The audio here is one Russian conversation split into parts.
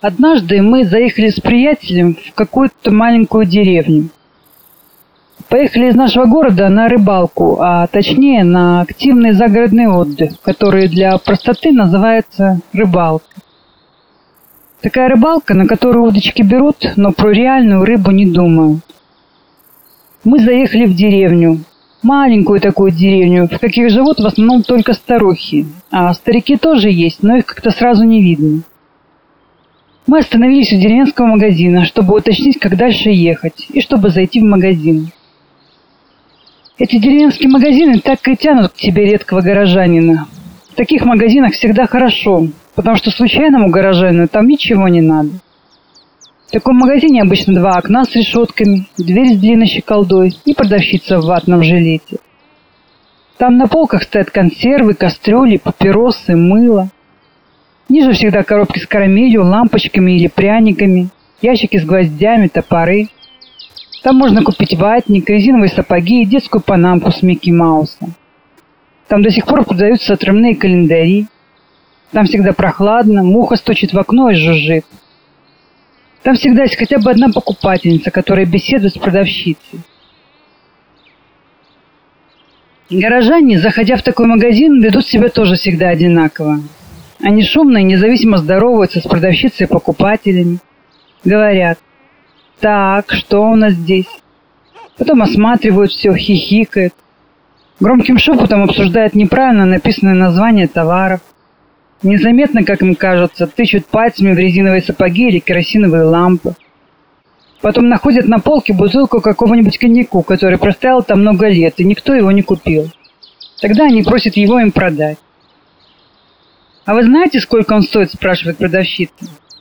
Однажды мы заехали с приятелем в какую-то маленькую деревню. Поехали из нашего города на рыбалку, а точнее на активный загородный отдых, который для простоты называется рыбалка. Такая рыбалка, на которую удочки берут, но про реальную рыбу не думают. Мы заехали в деревню, маленькую такую деревню, в каких живут в основном только старухи. А старики тоже есть, но их как-то сразу не видно. Мы остановились у деревенского магазина, чтобы уточнить, как дальше ехать, и чтобы зайти в магазин. Эти деревенские магазины так и тянут к тебе редкого горожанина. В таких магазинах всегда хорошо, потому что случайному горожанину там ничего не надо. В таком магазине обычно два окна с решетками, дверь с длинной щеколдой и продавщица в ватном жилете. Там на полках стоят консервы, кастрюли, папиросы, мыло. Ниже всегда коробки с карамелью, лампочками или пряниками, ящики с гвоздями, топоры. Там можно купить ватник, резиновые сапоги и детскую панамку с Микки Маусом. Там до сих пор продаются отрывные календари. Там всегда прохладно, муха стучит в окно и жужжит. Там всегда есть хотя бы одна покупательница, которая беседует с продавщицей. Горожане, заходя в такой магазин, ведут себя тоже всегда одинаково. Они шумно и независимо здороваются с продавщицей и покупателями. Говорят, так, что у нас здесь? Потом осматривают все, хихикают. Громким шепотом обсуждают неправильно написанное название товаров. Незаметно, как им кажется, тычут пальцами в резиновые сапоги или керосиновые лампы. Потом находят на полке бутылку какого-нибудь коньяку, который простоял там много лет, и никто его не купил. Тогда они просят его им продать. «А вы знаете, сколько он стоит?» – спрашивает продавщица.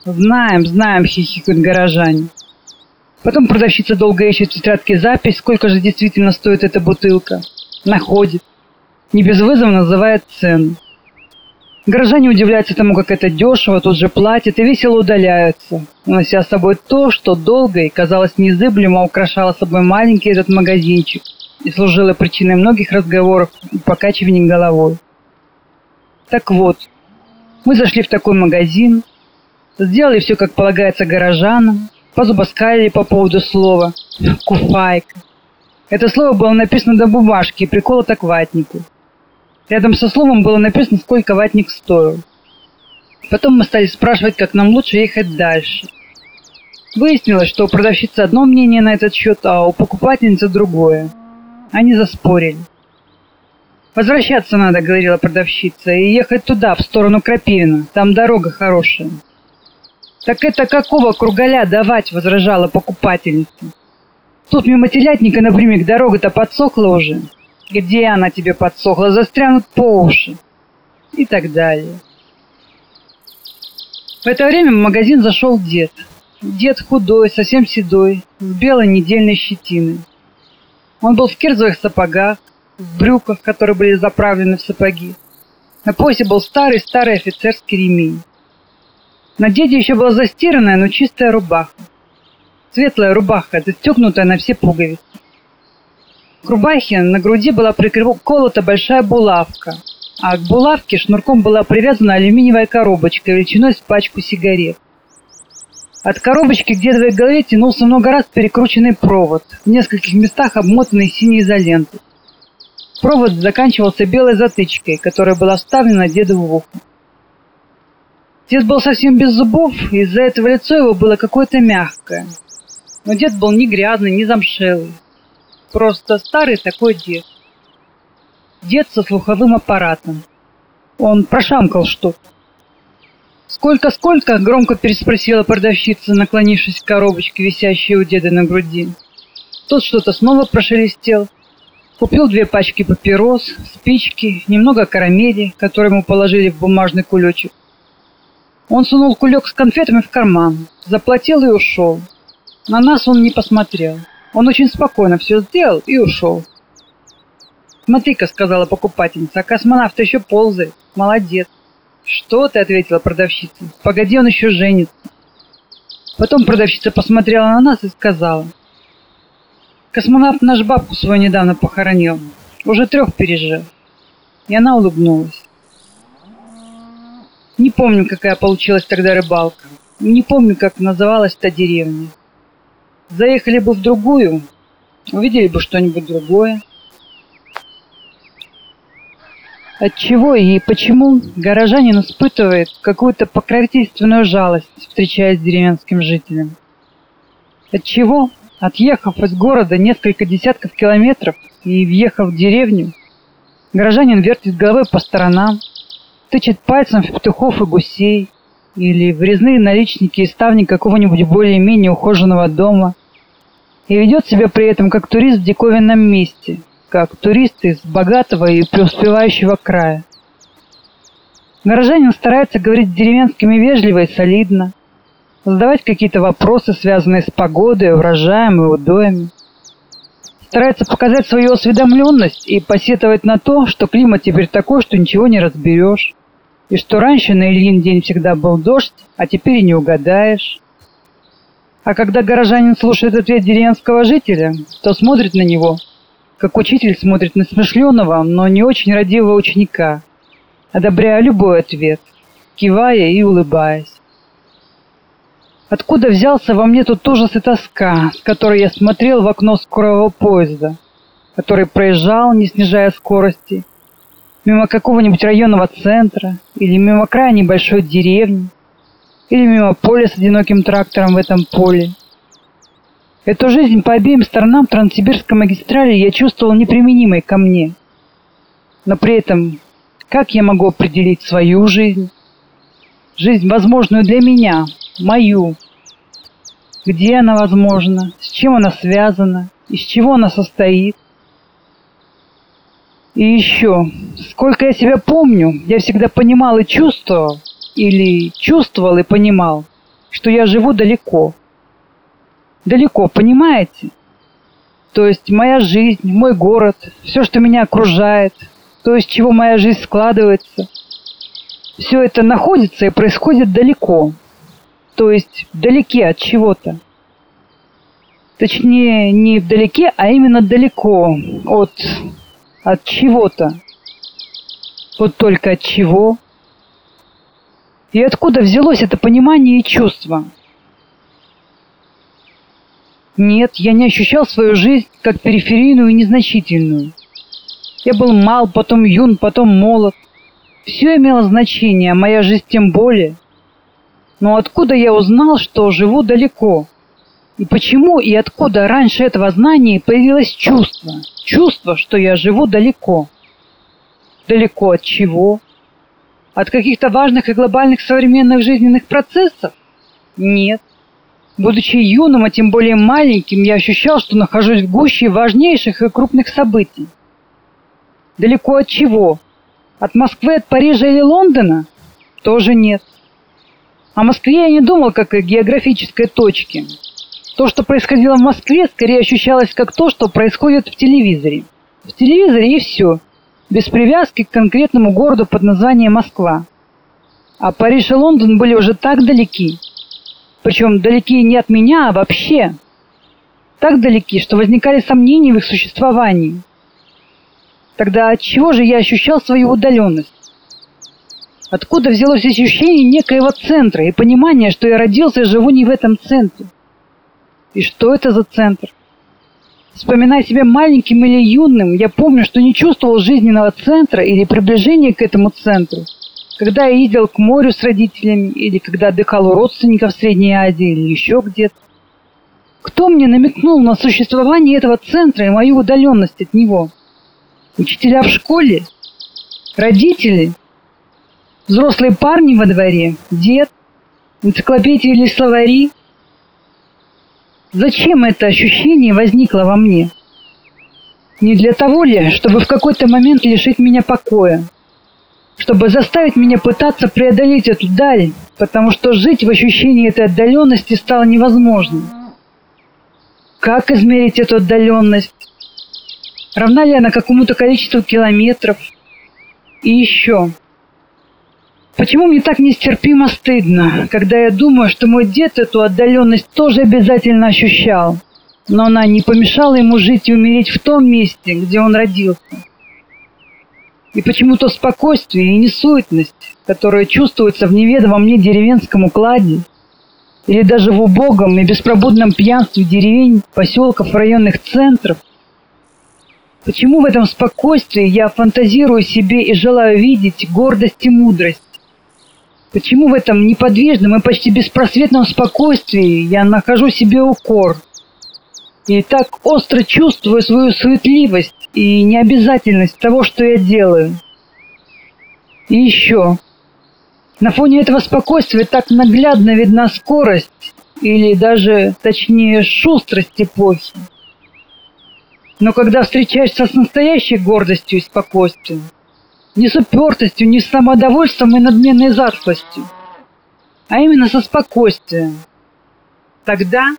«Знаем, знаем», – хихикают горожане. Потом продавщица долго ищет в тетрадке запись, сколько же действительно стоит эта бутылка. Находит. Не без вызова называет цену. Горожане удивляются тому, как это дешево, тут же платят и весело удаляются, унося с собой то, что долго и, казалось, незыблемо украшало собой маленький этот магазинчик и служило причиной многих разговоров и покачиваний головой. Так вот, мы зашли в такой магазин, сделали все, как полагается горожанам, позубоскалили по поводу слова «куфайка». Это слово было написано до бумажки и приколото к ватнику. Рядом со словом было написано, сколько ватник стоил. Потом мы стали спрашивать, как нам лучше ехать дальше. Выяснилось, что у продавщицы одно мнение на этот счет, а у покупательницы другое. Они заспорили. «Возвращаться надо», — говорила продавщица, «и ехать туда, в сторону Крапивина. Там дорога хорошая». «Так это какого кругаля давать?» — возражала покупательница. «Тут мимо телятника напрямик дорога-то подсохла уже. Где она тебе подсохла? Застрянут по уши». И так далее. В это время в магазин зашел дед. Дед худой, совсем седой, с белой недельной щетиной. Он был в кирзовых сапогах, брюках, которые были заправлены в сапоги. На поясе был старый-старый офицерский ремень. На деде еще была застиранная, но чистая рубаха. Светлая рубаха, застегнутая на все пуговицы. К рубахе на груди была приколота большая булавка, а к булавке шнурком была привязана алюминиевая коробочка величиной с пачку сигарет. От коробочки к дедовой голове тянулся много раз перекрученный провод, в нескольких местах обмотанный синей изолентой. Провод заканчивался белой затычкой, которая была вставлена деду в ухо. Дед был совсем без зубов, и из-за этого лицо его было какое-то мягкое. Но дед был не грязный, не замшелый. Просто старый такой дед. Дед со слуховым аппаратом. Он прошамкал что-то. «Сколько-сколько?» — громко переспросила продавщица, наклонившись к коробочке, висящей у деда на груди. Тот что-то снова прошелестел, Купил две пачки папирос, спички, немного карамели, которые ему положили в бумажный кулечек. Он сунул кулек с конфетами в карман, заплатил и ушел. На нас он не посмотрел. Он очень спокойно все сделал и ушел. «Смотри-ка», — сказала покупательница, — «а космонавт еще ползает. Молодец». «Что ты?» — ответила продавщица. «Погоди, он еще женится». Потом продавщица посмотрела на нас и сказала, Космонавт наш бабку свою недавно похоронил. Уже трех пережил. И она улыбнулась. Не помню, какая получилась тогда рыбалка. Не помню, как называлась та деревня. Заехали бы в другую, увидели бы что-нибудь другое. Отчего и почему горожанин испытывает какую-то покровительственную жалость, встречаясь с деревенским жителем? Отчего, отъехав из города несколько десятков километров и въехав в деревню, горожанин вертит головой по сторонам, тычет пальцем в петухов и гусей, или врезные наличники и ставни какого-нибудь более-менее ухоженного дома, и ведет себя при этом как турист в диковинном месте, как турист из богатого и преуспевающего края. Горожанин старается говорить деревенскими вежливо и солидно, задавать какие-то вопросы, связанные с погодой, урожаем и удоями. Старается показать свою осведомленность и посетовать на то, что климат теперь такой, что ничего не разберешь, и что раньше на Ильин день всегда был дождь, а теперь и не угадаешь. А когда горожанин слушает ответ деревенского жителя, то смотрит на него – как учитель смотрит на смышленого, но не очень родивого ученика, одобряя любой ответ, кивая и улыбаясь. Откуда взялся во мне тот ужас и тоска, с которой я смотрел в окно скорого поезда, который проезжал, не снижая скорости, мимо какого-нибудь районного центра или мимо края небольшой деревни, или мимо поля с одиноким трактором в этом поле – Эту жизнь по обеим сторонам Транссибирской магистрали я чувствовал неприменимой ко мне. Но при этом, как я могу определить свою жизнь? Жизнь, возможную для меня, мою. Где она возможна? С чем она связана? Из чего она состоит? И еще, сколько я себя помню, я всегда понимал и чувствовал, или чувствовал и понимал, что я живу далеко – далеко, понимаете? То есть моя жизнь, мой город, все, что меня окружает, то, из чего моя жизнь складывается, все это находится и происходит далеко. То есть вдалеке от чего-то. Точнее, не вдалеке, а именно далеко от, от чего-то. Вот только от чего. И откуда взялось это понимание и чувство – нет, я не ощущал свою жизнь как периферийную и незначительную. Я был мал, потом юн, потом молод. Все имело значение, а моя жизнь тем более. Но откуда я узнал, что живу далеко? И почему и откуда раньше этого знания появилось чувство? Чувство, что я живу далеко. Далеко от чего? От каких-то важных и глобальных современных жизненных процессов? Нет. Будучи юным, а тем более маленьким, я ощущал, что нахожусь в гуще важнейших и крупных событий. Далеко от чего? От Москвы, от Парижа или Лондона? Тоже нет. О Москве я не думал как о географической точке. То, что происходило в Москве, скорее ощущалось как то, что происходит в телевизоре. В телевизоре и все. Без привязки к конкретному городу под названием Москва. А Париж и Лондон были уже так далеки, причем далеки не от меня, а вообще. Так далеки, что возникали сомнения в их существовании. Тогда от чего же я ощущал свою удаленность? Откуда взялось ощущение некоего центра и понимание, что я родился и живу не в этом центре? И что это за центр? Вспоминая себя маленьким или юным, я помню, что не чувствовал жизненного центра или приближения к этому центру – когда я ездил к морю с родителями, или когда отдыхал у родственников в Средней Азии, или еще где-то. Кто мне намекнул на существование этого центра и мою удаленность от него? Учителя в школе? Родители? Взрослые парни во дворе? Дед? Энциклопедии или словари? Зачем это ощущение возникло во мне? Не для того ли, чтобы в какой-то момент лишить меня покоя, чтобы заставить меня пытаться преодолеть эту даль, потому что жить в ощущении этой отдаленности стало невозможным. Как измерить эту отдаленность? Равна ли она какому-то количеству километров? И еще. Почему мне так нестерпимо стыдно, когда я думаю, что мой дед эту отдаленность тоже обязательно ощущал, но она не помешала ему жить и умереть в том месте, где он родился? И почему-то спокойствие и несуетность, которая чувствуется в неведомом мне деревенском укладе, или даже в убогом и беспробудном пьянстве деревень, поселков, районных центров? Почему в этом спокойствии я фантазирую себе и желаю видеть гордость и мудрость? Почему в этом неподвижном и почти беспросветном спокойствии я нахожу себе укор? И так остро чувствую свою суетливость и необязательность того, что я делаю. И еще. На фоне этого спокойствия так наглядно видна скорость, или даже, точнее, шустрость эпохи. Но когда встречаешься с настоящей гордостью и спокойствием, не с упертостью, не с самодовольством и надменной затхлостью, а именно со спокойствием, тогда